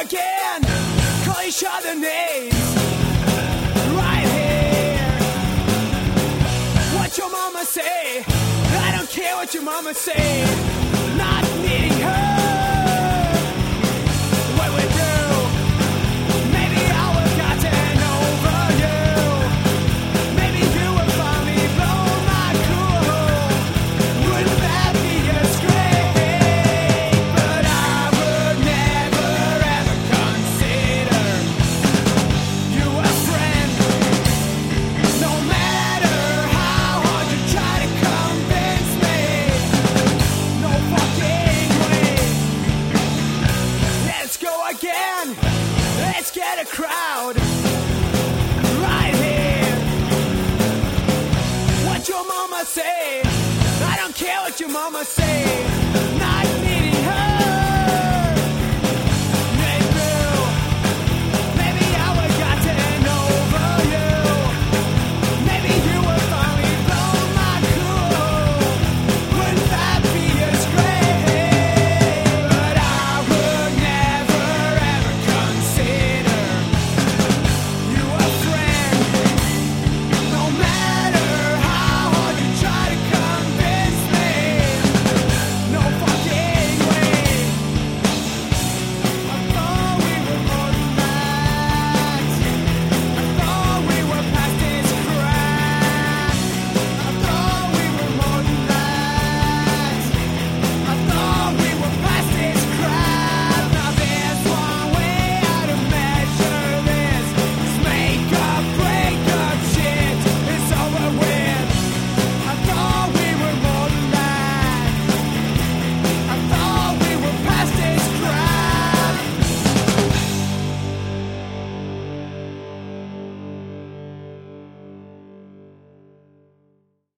again. Call each other names. Right here. What your mama say? I don't care what your mama say. Crowd right here. What your mama say? I don't care what your mama say. Not.